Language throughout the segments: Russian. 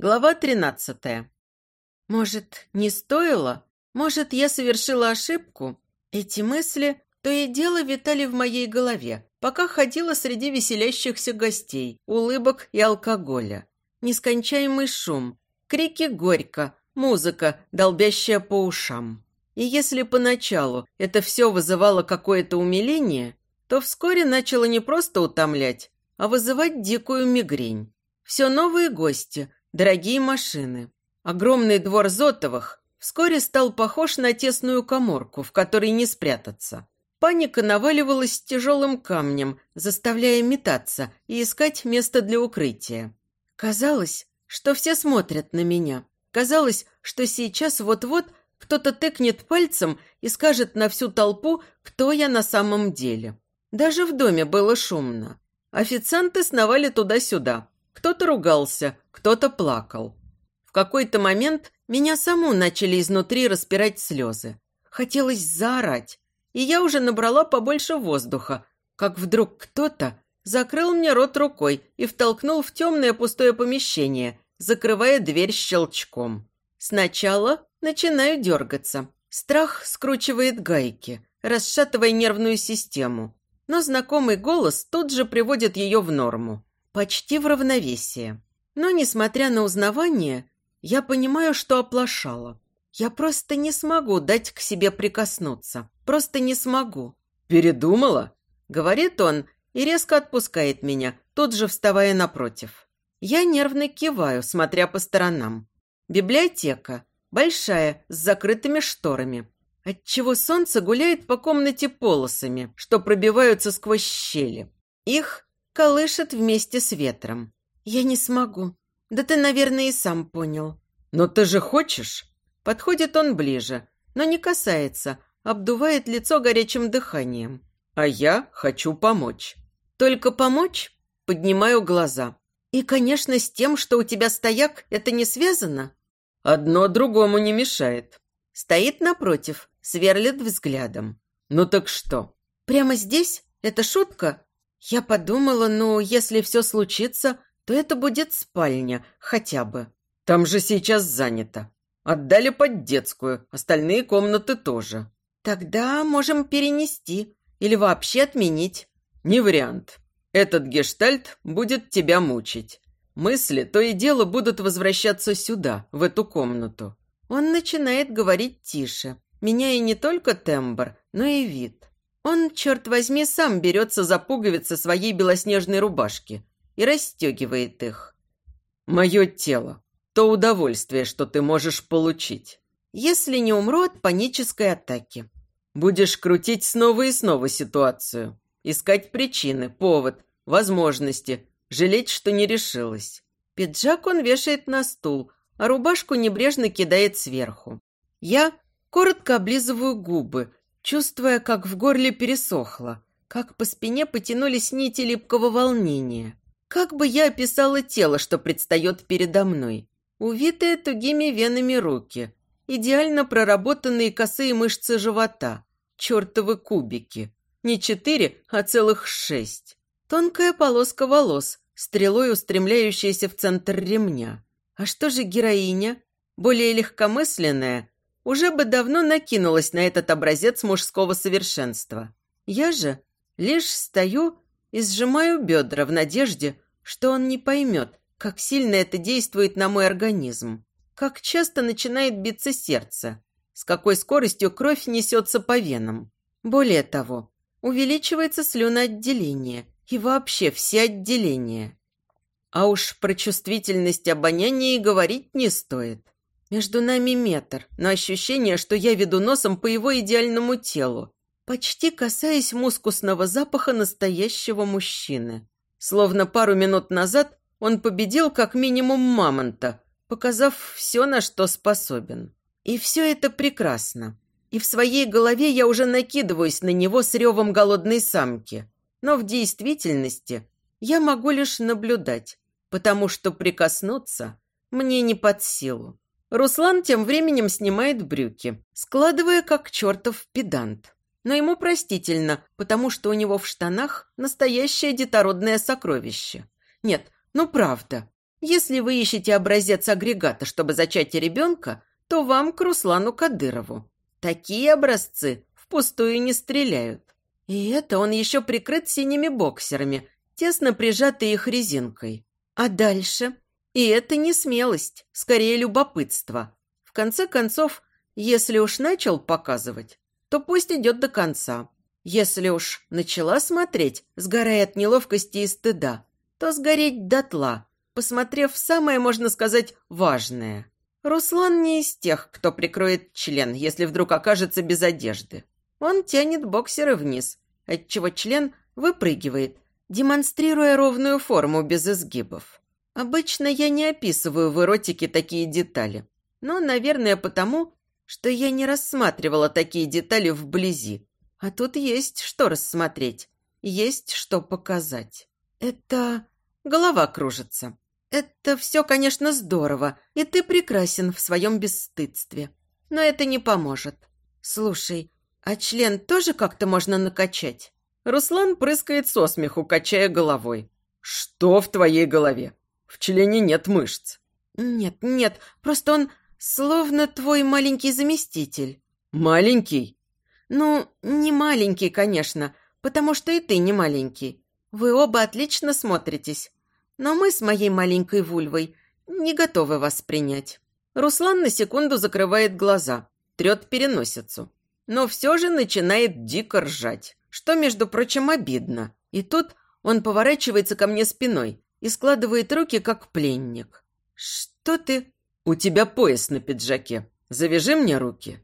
Глава тринадцатая. Может, не стоило? Может, я совершила ошибку? Эти мысли то и дело витали в моей голове, пока ходила среди веселящихся гостей, улыбок и алкоголя. Нескончаемый шум, крики горько, музыка, долбящая по ушам. И если поначалу это все вызывало какое-то умиление, то вскоре начало не просто утомлять, а вызывать дикую мигрень. Все новые гости, дорогие машины. Огромный двор Зотовых вскоре стал похож на тесную коморку, в которой не спрятаться. Паника наваливалась тяжелым камнем, заставляя метаться и искать место для укрытия. Казалось, что все смотрят на меня. Казалось, что сейчас вот-вот кто-то тыкнет пальцем и скажет на всю толпу, кто я на самом деле. Даже в доме было шумно. Официанты сновали туда-сюда. Кто-то ругался, кто-то плакал. В какой-то момент меня саму начали изнутри распирать слезы. Хотелось заорать, и я уже набрала побольше воздуха, как вдруг кто-то закрыл мне рот рукой и втолкнул в темное пустое помещение, закрывая дверь щелчком. Сначала начинаю дергаться. Страх скручивает гайки, расшатывая нервную систему. Но знакомый голос тут же приводит ее в норму. Почти в равновесие. Но, несмотря на узнавание, я понимаю, что оплошала. Я просто не смогу дать к себе прикоснуться. Просто не смогу. «Передумала?» — говорит он и резко отпускает меня, тут же вставая напротив. Я нервно киваю, смотря по сторонам. Библиотека. Большая, с закрытыми шторами. Отчего солнце гуляет по комнате полосами, что пробиваются сквозь щели. Их колышет вместе с ветром. Я не смогу. Да ты, наверное, и сам понял. Но ты же хочешь? Подходит он ближе, но не касается, обдувает лицо горячим дыханием. А я хочу помочь. Только помочь? Поднимаю глаза. И, конечно, с тем, что у тебя стояк, это не связано? Одно другому не мешает. Стоит напротив, сверлит взглядом. Ну так что? Прямо здесь? Это шутка? Я подумала, ну, если все случится, то это будет спальня, хотя бы. Там же сейчас занято. Отдали под детскую, остальные комнаты тоже. Тогда можем перенести или вообще отменить. Не вариант. Этот гештальт будет тебя мучить. Мысли то и дело будут возвращаться сюда, в эту комнату. Он начинает говорить тише, меняя не только тембр, но и вид. Он, черт возьми, сам берется за пуговицы своей белоснежной рубашки и расстегивает их. «Мое тело. То удовольствие, что ты можешь получить. Если не умру от панической атаки. Будешь крутить снова и снова ситуацию. Искать причины, повод, возможности, жалеть, что не решилась. Пиджак он вешает на стул, а рубашку небрежно кидает сверху. Я коротко облизываю губы, чувствуя, как в горле пересохло, как по спине потянулись нити липкого волнения. Как бы я описала тело, что предстает передо мной? Увитые тугими венами руки, идеально проработанные косые мышцы живота, чертовы кубики. Не четыре, а целых шесть. Тонкая полоска волос, стрелой устремляющаяся в центр ремня. А что же героиня? Более легкомысленная, уже бы давно накинулась на этот образец мужского совершенства. Я же лишь стою и сжимаю бедра в надежде, что он не поймет, как сильно это действует на мой организм, как часто начинает биться сердце, с какой скоростью кровь несется по венам. Более того, увеличивается слюноотделение и вообще все отделения. А уж про чувствительность обоняния и говорить не стоит. Между нами метр, но ощущение, что я веду носом по его идеальному телу, почти касаясь мускусного запаха настоящего мужчины. Словно пару минут назад он победил как минимум мамонта, показав все, на что способен. И все это прекрасно. И в своей голове я уже накидываюсь на него с ревом голодной самки. Но в действительности я могу лишь наблюдать, потому что прикоснуться мне не под силу. Руслан тем временем снимает брюки, складывая как чертов педант. Но ему простительно, потому что у него в штанах настоящее детородное сокровище. Нет, ну правда. Если вы ищете образец агрегата, чтобы зачать ребенка, то вам к Руслану Кадырову. Такие образцы впустую не стреляют. И это он еще прикрыт синими боксерами, тесно прижатый их резинкой. А дальше? И это не смелость, скорее любопытство. В конце концов, если уж начал показывать, то пусть идет до конца. Если уж начала смотреть, сгорая от неловкости и стыда, то сгореть дотла, посмотрев самое, можно сказать, важное. Руслан не из тех, кто прикроет член, если вдруг окажется без одежды. Он тянет боксеры вниз, отчего член выпрыгивает, демонстрируя ровную форму без изгибов. Обычно я не описываю в эротике такие детали, но, наверное, потому, что я не рассматривала такие детали вблизи. А тут есть что рассмотреть, есть что показать. Это... голова кружится. Это все, конечно, здорово, и ты прекрасен в своем бесстыдстве. Но это не поможет. Слушай, а член тоже как-то можно накачать? Руслан прыскает со смеху, качая головой. «Что в твоей голове? В члене нет мышц». «Нет, нет, просто он словно твой маленький заместитель». «Маленький?» «Ну, не маленький, конечно, потому что и ты не маленький. Вы оба отлично смотритесь. Но мы с моей маленькой вульвой не готовы вас принять». Руслан на секунду закрывает глаза, трет переносицу. Но все же начинает дико ржать что, между прочим, обидно. И тут он поворачивается ко мне спиной и складывает руки, как пленник. «Что ты?» «У тебя пояс на пиджаке. Завяжи мне руки».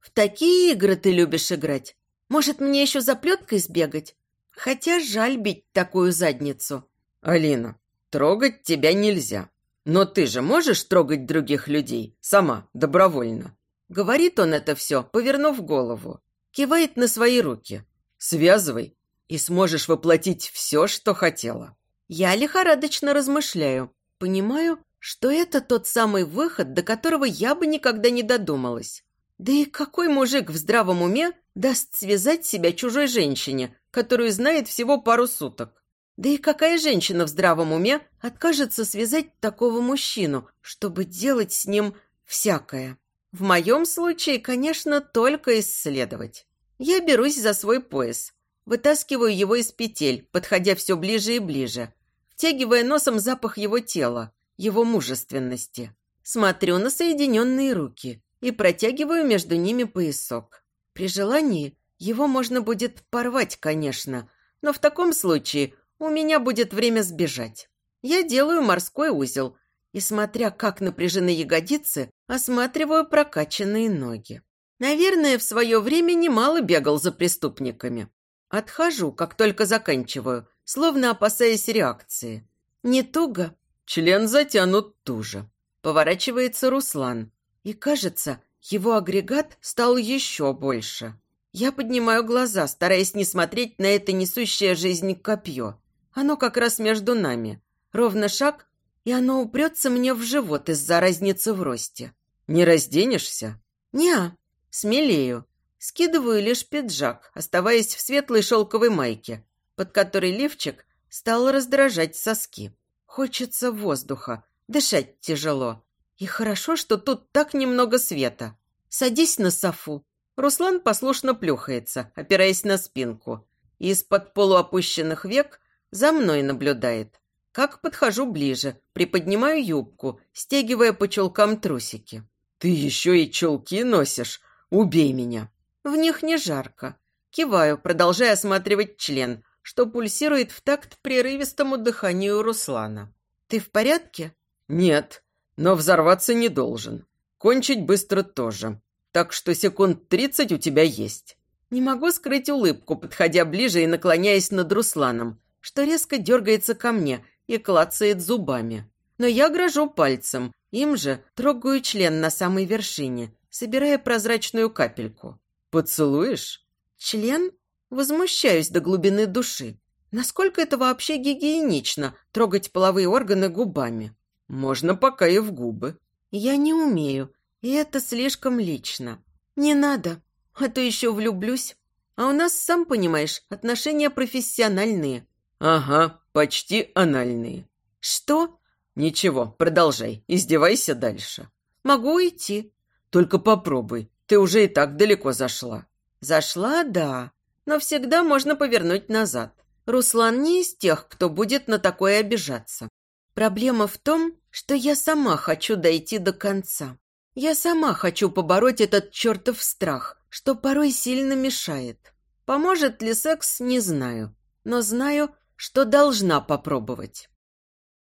«В такие игры ты любишь играть? Может, мне еще за плеткой сбегать? Хотя жаль бить такую задницу». «Алина, трогать тебя нельзя. Но ты же можешь трогать других людей сама, добровольно?» Говорит он это все, повернув голову. Кивает на свои руки. Связывай, и сможешь воплотить все, что хотела». Я лихорадочно размышляю. Понимаю, что это тот самый выход, до которого я бы никогда не додумалась. Да и какой мужик в здравом уме даст связать себя чужой женщине, которую знает всего пару суток? Да и какая женщина в здравом уме откажется связать такого мужчину, чтобы делать с ним всякое? В моем случае, конечно, только исследовать. Я берусь за свой пояс, вытаскиваю его из петель, подходя все ближе и ближе, втягивая носом запах его тела, его мужественности. Смотрю на соединенные руки и протягиваю между ними поясок. При желании его можно будет порвать, конечно, но в таком случае у меня будет время сбежать. Я делаю морской узел и, смотря как напряжены ягодицы, осматриваю прокачанные ноги. Наверное, в свое время немало бегал за преступниками. Отхожу, как только заканчиваю, словно опасаясь реакции. Не туго. Член затянут туже. Поворачивается Руслан. И кажется, его агрегат стал еще больше. Я поднимаю глаза, стараясь не смотреть на это несущее жизнь копье. Оно как раз между нами. Ровно шаг, и оно упрется мне в живот из-за разницы в росте. «Не разденешься?» «Не-а», Смелею. Скидываю лишь пиджак, оставаясь в светлой шелковой майке, под которой лифчик стал раздражать соски. Хочется воздуха, дышать тяжело. И хорошо, что тут так немного света. Садись на софу. Руслан послушно плюхается, опираясь на спинку. И из-под полуопущенных век за мной наблюдает. Как подхожу ближе, приподнимаю юбку, стягивая по чулкам трусики. «Ты еще и чулки носишь?» Убей меня!» В них не жарко. Киваю, продолжая осматривать член, что пульсирует в такт прерывистому дыханию Руслана. «Ты в порядке?» «Нет, но взорваться не должен. Кончить быстро тоже. Так что секунд тридцать у тебя есть». Не могу скрыть улыбку, подходя ближе и наклоняясь над Русланом, что резко дергается ко мне и клацает зубами. Но я грожу пальцем, им же трогаю член на самой вершине, собирая прозрачную капельку. «Поцелуешь?» «Член?» Возмущаюсь до глубины души. Насколько это вообще гигиенично трогать половые органы губами? Можно пока и в губы. Я не умею, и это слишком лично. Не надо, а то еще влюблюсь. А у нас, сам понимаешь, отношения профессиональные. Ага, почти анальные. Что? Ничего, продолжай, издевайся дальше. Могу уйти. Только попробуй, ты уже и так далеко зашла. Зашла, да, но всегда можно повернуть назад. Руслан не из тех, кто будет на такое обижаться. Проблема в том, что я сама хочу дойти до конца. Я сама хочу побороть этот чертов страх, что порой сильно мешает. Поможет ли секс, не знаю, но знаю, что должна попробовать.